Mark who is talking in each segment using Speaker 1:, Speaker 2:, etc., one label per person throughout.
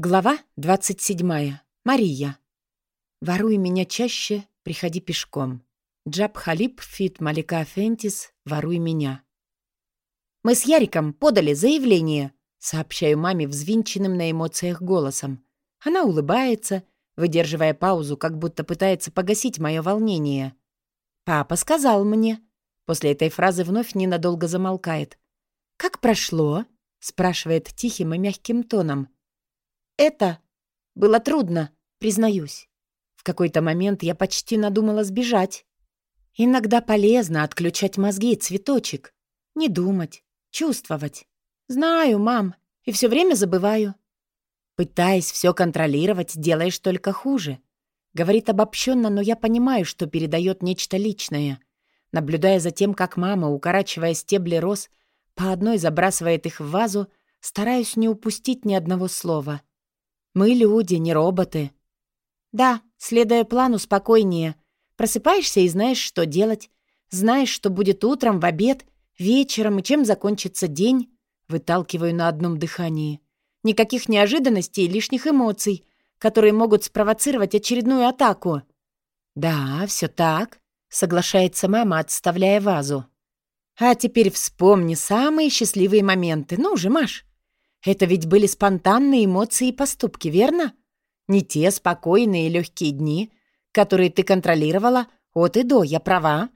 Speaker 1: Глава 27. Мария. «Воруй меня чаще, приходи пешком». Джаб Халиб, Фит Малика Фентис, «Воруй меня». «Мы с Яриком подали заявление», — сообщаю маме взвинченным на эмоциях голосом. Она улыбается, выдерживая паузу, как будто пытается погасить мое волнение. «Папа сказал мне». После этой фразы вновь ненадолго замолкает. «Как прошло?» — спрашивает тихим и мягким тоном. Это было трудно, признаюсь. В какой-то момент я почти надумала сбежать. Иногда полезно отключать мозги, цветочек. Не думать, чувствовать. Знаю, мам, и все время забываю. Пытаясь все контролировать, делаешь только хуже. Говорит обобщенно, но я понимаю, что передает нечто личное. Наблюдая за тем, как мама, укорачивая стебли роз, по одной забрасывает их в вазу, стараюсь не упустить ни одного слова. Мы люди, не роботы. Да, следуя плану, спокойнее. Просыпаешься и знаешь, что делать. Знаешь, что будет утром, в обед, вечером и чем закончится день. Выталкиваю на одном дыхании. Никаких неожиданностей и лишних эмоций, которые могут спровоцировать очередную атаку. «Да, все так», — соглашается мама, отставляя вазу. «А теперь вспомни самые счастливые моменты. Ну же, Маш, это ведь были спонтанные эмоции и поступки, верно? Не те спокойные и легкие дни, которые ты контролировала от и до, я права.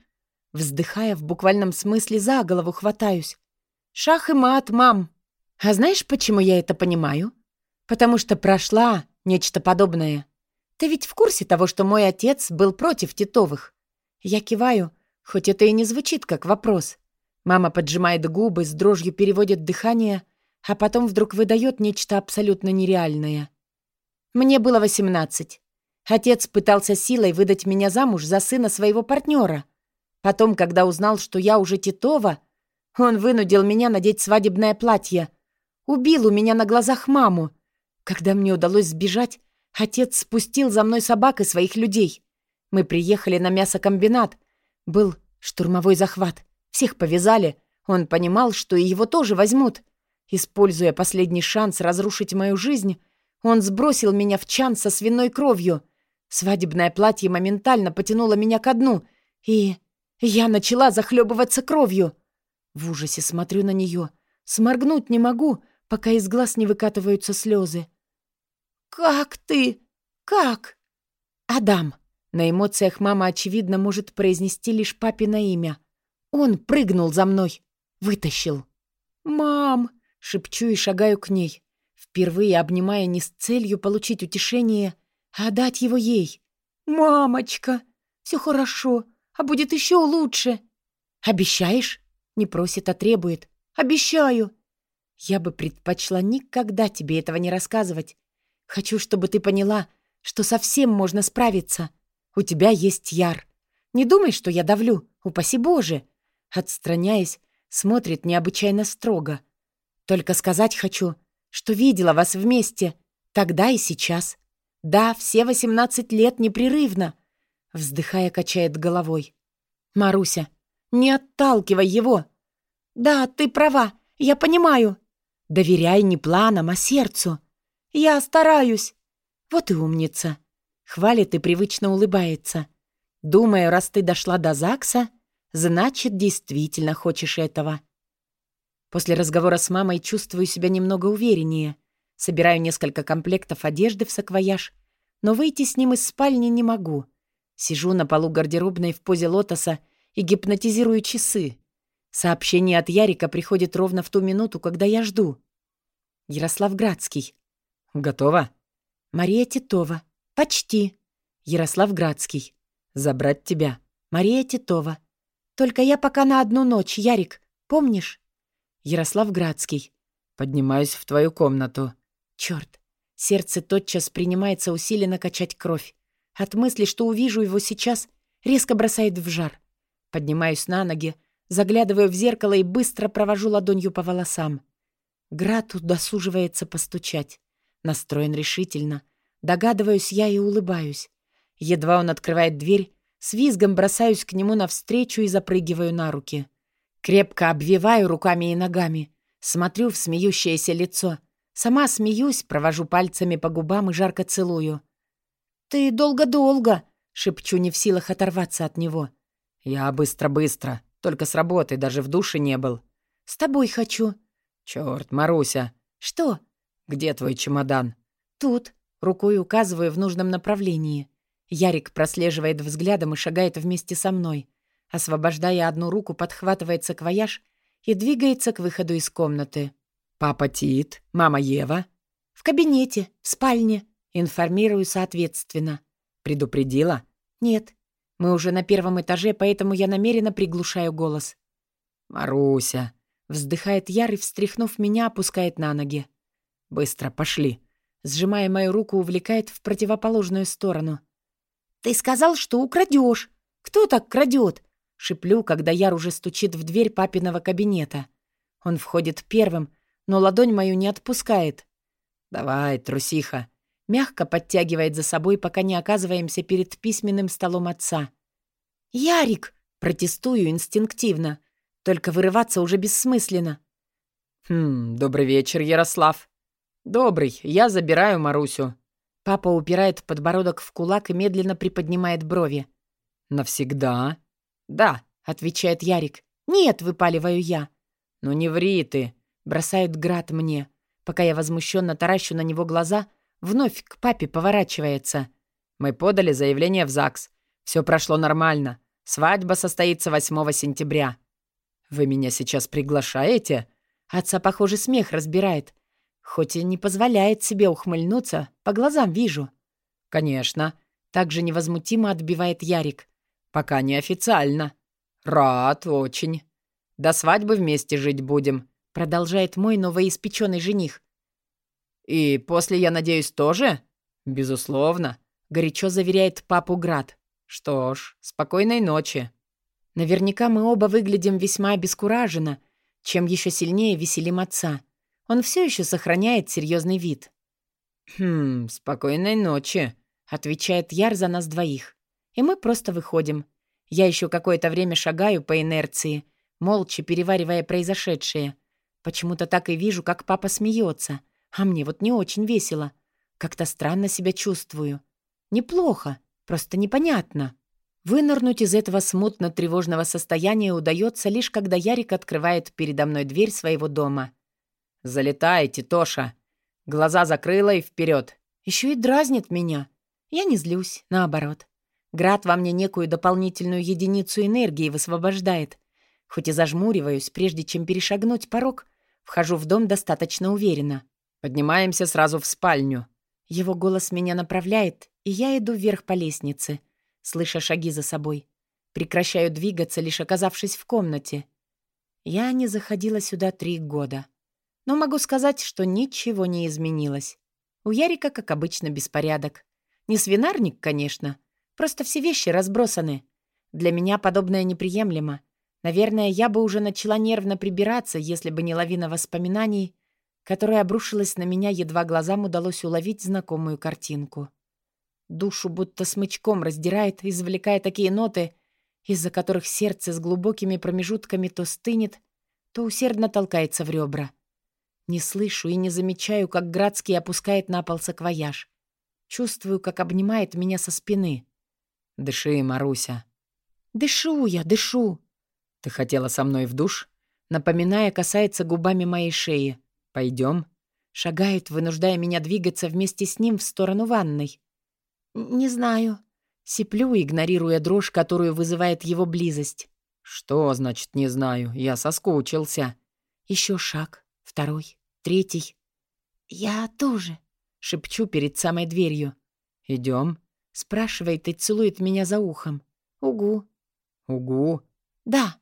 Speaker 1: Вздыхая, в буквальном смысле за голову хватаюсь. Шах и мат, мам. А знаешь, почему я это понимаю? Потому что прошла нечто подобное. Ты ведь в курсе того, что мой отец был против Титовых? Я киваю, хоть это и не звучит как вопрос. Мама поджимает губы, с дрожью переводит дыхание — а потом вдруг выдает нечто абсолютно нереальное. Мне было восемнадцать. Отец пытался силой выдать меня замуж за сына своего партнера. Потом, когда узнал, что я уже Титова, он вынудил меня надеть свадебное платье. Убил у меня на глазах маму. Когда мне удалось сбежать, отец спустил за мной собак и своих людей. Мы приехали на мясокомбинат. Был штурмовой захват. Всех повязали. Он понимал, что и его тоже возьмут. Используя последний шанс разрушить мою жизнь, он сбросил меня в чан со свиной кровью. Свадебное платье моментально потянуло меня ко дну, и я начала захлебываться кровью. В ужасе смотрю на нее. Сморгнуть не могу, пока из глаз не выкатываются слезы. «Как ты? Как?» «Адам». На эмоциях мама, очевидно, может произнести лишь папино имя. Он прыгнул за мной. Вытащил. «Мам!» Шепчу и шагаю к ней, впервые обнимая не с целью получить утешение, а дать его ей. «Мамочка, все хорошо, а будет еще лучше». «Обещаешь?» — не просит, а требует. «Обещаю». «Я бы предпочла никогда тебе этого не рассказывать. Хочу, чтобы ты поняла, что совсем можно справиться. У тебя есть яр. Не думай, что я давлю, упаси Боже!» Отстраняясь, смотрит необычайно строго — только сказать хочу, что видела вас вместе, тогда и сейчас. Да, все восемнадцать лет непрерывно. Вздыхая, качает головой. Маруся, не отталкивай его. Да, ты права, я понимаю. Доверяй не планам, а сердцу. Я стараюсь. Вот и умница. Хвалит и привычно улыбается. Думаю, раз ты дошла до ЗАГСа, значит, действительно хочешь этого. После разговора с мамой чувствую себя немного увереннее. Собираю несколько комплектов одежды в саквояж, но выйти с ним из спальни не могу. Сижу на полу гардеробной в позе лотоса и гипнотизирую часы. Сообщение от Ярика приходит ровно в ту минуту, когда я жду. Ярослав Градский. «Готово?» «Мария Титова. Почти». Ярослав Градский. «Забрать тебя». «Мария Титова. Только я пока на одну ночь, Ярик. Помнишь?» Ярослав Градский. Поднимаюсь в твою комнату. Черт. Сердце тотчас принимается усиленно качать кровь. От мысли, что увижу его сейчас, резко бросает в жар. Поднимаюсь на ноги, заглядываю в зеркало и быстро провожу ладонью по волосам. Град удосуживается постучать. Настроен решительно. Догадываюсь я и улыбаюсь. Едва он открывает дверь, с визгом бросаюсь к нему навстречу и запрыгиваю на руки. Крепко обвиваю руками и ногами, смотрю в смеющееся лицо, Сама смеюсь, провожу пальцами по губам и жарко целую. «Ты долго-долго!» — шепчу, не в силах оторваться от него.
Speaker 2: «Я быстро-быстро. Только с работы, даже в душе не был».
Speaker 1: «С тобой хочу».
Speaker 2: «Чёрт, Маруся».
Speaker 1: «Что?»
Speaker 2: «Где твой чемодан?»
Speaker 1: «Тут». Рукой указываю в нужном направлении. Ярик прослеживает взглядом и шагает вместе со мной. Освобождая одну руку, подхватывает саквояж и двигается к выходу из комнаты.
Speaker 2: «Папа Тит, мама Ева?»
Speaker 1: «В кабинете, в спальне», — информирую соответственно.
Speaker 2: «Предупредила?»
Speaker 1: «Нет. Мы уже на первом этаже, поэтому я намеренно приглушаю голос».
Speaker 2: «Маруся», —
Speaker 1: вздыхает Яр и, встряхнув меня, опускает на ноги.
Speaker 2: «Быстро, пошли».
Speaker 1: Сжимая мою руку, увлекает в противоположную сторону. «Ты сказал, что украдешь. Кто так крадет?» Шиплю, когда Яр уже стучит в дверь папиного кабинета. Он входит первым, но ладонь мою не отпускает.
Speaker 2: «Давай, трусиха!»
Speaker 1: Мягко подтягивает за собой, пока не оказываемся перед письменным столом отца. «Ярик!» — протестую инстинктивно. Только вырываться уже бессмысленно.
Speaker 2: «Хм, добрый вечер, Ярослав». «Добрый, я забираю Марусю».
Speaker 1: Папа упирает подбородок в кулак и медленно приподнимает брови.
Speaker 2: «Навсегда?»
Speaker 1: «Да», — отвечает Ярик. «Нет», — выпаливаю я.
Speaker 2: «Ну не ври ты»,
Speaker 1: Бросает град мне. Пока я возмущенно таращу на него глаза, вновь к папе поворачивается.
Speaker 2: Мы подали заявление в ЗАГС. Все прошло нормально. Свадьба состоится 8 сентября. Вы меня сейчас приглашаете?
Speaker 1: Отца, похоже, смех разбирает. Хоть и не позволяет себе ухмыльнуться, по глазам вижу.
Speaker 2: Конечно.
Speaker 1: Также невозмутимо отбивает Ярик.
Speaker 2: Пока не официально. Рад очень. До свадьбы вместе жить будем.
Speaker 1: Продолжает мой новоиспеченный жених.
Speaker 2: «И после, я надеюсь, тоже?»
Speaker 1: «Безусловно», — горячо заверяет папу Град.
Speaker 2: «Что ж, спокойной ночи».
Speaker 1: Наверняка мы оба выглядим весьма обескураженно, чем еще сильнее веселим отца. Он все еще сохраняет серьезный вид.
Speaker 2: «Хм, спокойной ночи», —
Speaker 1: отвечает Яр за нас двоих. И мы просто выходим. Я еще какое-то время шагаю по инерции, молча переваривая произошедшее. Почему-то так и вижу, как папа смеется, а мне вот не очень весело. Как-то странно себя чувствую. Неплохо, просто непонятно. Вынырнуть из этого смутно-тревожного состояния удается лишь когда Ярик открывает передо мной дверь своего дома.
Speaker 2: «Залетайте, Тоша!» Глаза закрыла и вперед.
Speaker 1: Еще и дразнит меня. Я не злюсь, наоборот. Град во мне некую дополнительную единицу энергии высвобождает. Хоть и зажмуриваюсь, прежде чем перешагнуть порог, Вхожу в дом достаточно уверенно.
Speaker 2: Поднимаемся сразу в спальню.
Speaker 1: Его голос меня направляет, и я иду вверх по лестнице, слыша шаги за собой. Прекращаю двигаться, лишь оказавшись в комнате. Я не заходила сюда три года. Но могу сказать, что ничего не изменилось. У Ярика, как обычно, беспорядок. Не свинарник, конечно. Просто все вещи разбросаны. Для меня подобное неприемлемо. Наверное, я бы уже начала нервно прибираться, если бы не лавина воспоминаний, которая обрушилась на меня, едва глазам удалось уловить знакомую картинку. Душу будто смычком раздирает, извлекая такие ноты, из-за которых сердце с глубокими промежутками то стынет, то усердно толкается в ребра. Не слышу и не замечаю, как Градский опускает на пол саквояж. Чувствую, как обнимает меня со спины.
Speaker 2: «Дыши, Маруся».
Speaker 1: «Дышу я, дышу»,
Speaker 2: «Ты хотела со мной в душ?» Напоминая, касается губами моей шеи. «Пойдем?»
Speaker 1: Шагает, вынуждая меня двигаться вместе с ним в сторону ванной. «Не знаю». Сиплю, игнорируя дрожь, которую вызывает его близость.
Speaker 2: «Что значит «не знаю»? Я соскучился».
Speaker 1: Еще шаг, второй, третий. «Я тоже», — шепчу перед самой дверью.
Speaker 2: «Идем?»
Speaker 1: — спрашивает и целует меня за ухом. «Угу».
Speaker 2: «Угу?»
Speaker 1: «Да».